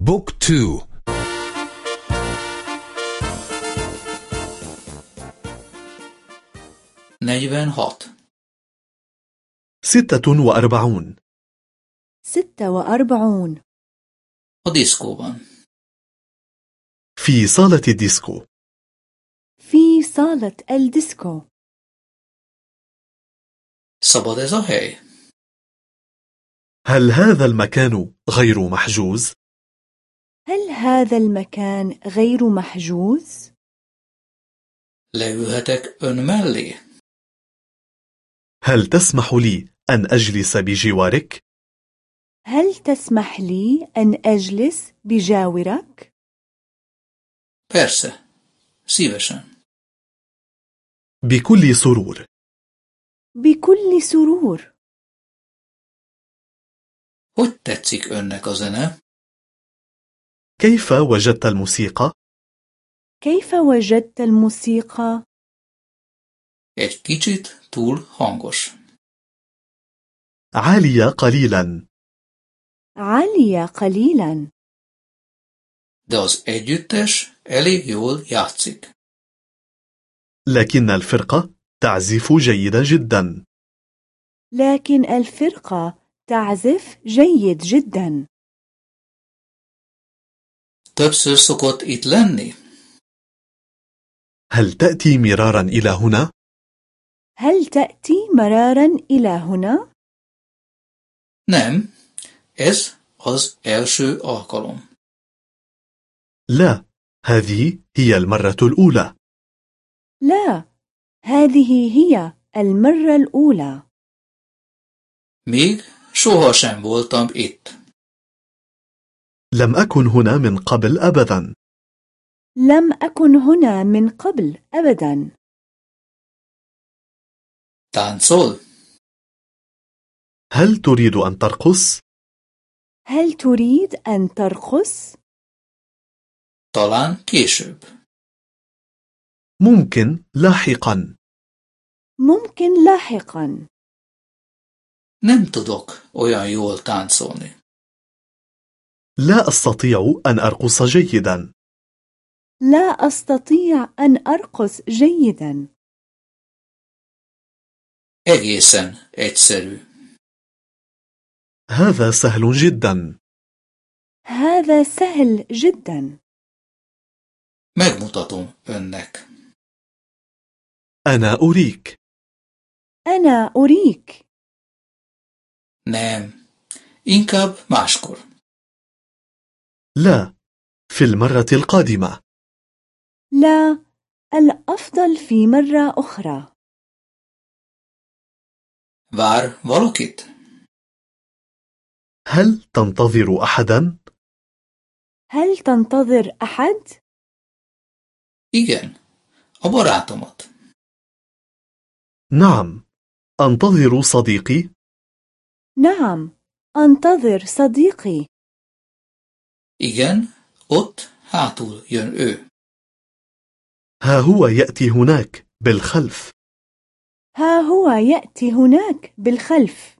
Book two. negyvenhat ستة وأربعون. ستة وأربعون. a diszkóban في صالة الديسكو. في صالة الديسكو. hely? هل هذا المكان غير محجوز؟ هل هذا المكان غير محجوز؟ Ön mellé? هل تسمح لي أن أجلس بجوارك؟ هل تسمح لي أن أجلس بجاورك؟ بكل سرور بكل سرور Hogy tetszik önnek a zene? كيف وجدت الموسيقى؟ كيف وجدت الموسيقى؟ Egy kicsit túl hangos. عالية قليلا عالية قليلا De az együttes elég jól játszik. لكن الفرقة تعزف جيدا جدا لكن الفرقة تعزف جيد جدا Többször szokott itt lenni? هل تأتي مرارا إلى هنا؟ هل تأتي مرارا إلى هنا؟ Nem. Ez az első alkalom. لا هذه هي المرة الأولى لا هذه هي المرة الأولى Még sohasem voltam itt. لم أكن هنا من قبل أبدا لم أكن هنا من قبل أبدا Táncol? هل تريد أن ترقص؟ هل تريد أن ترقص؟ Talán később. ممكن لاحقا ممكن لاحقا Nem tudok olyan jól táncolni. لا أستطيع أن أرقص جيدا لا أستطيع أن أرقص جيدا Egészen egyszerű. هذا سهل جدا هذا سهل جدا Megmutatom önnek. أنا أريك أنا أريك Nem. Inkább máskor. لا في المرة القادمة لا الأفضل في مرة أخرى Vár valakit? هل تنتظر أحدا؟ هل تنتظر أحد؟ Igen. A barátomat. نعم أنتظر صديقي نعم أنتظر صديقي Igen, ott hátul jön ő. ها هو يأتي هناك بالخلف ها هو يأتي هناك بالخلف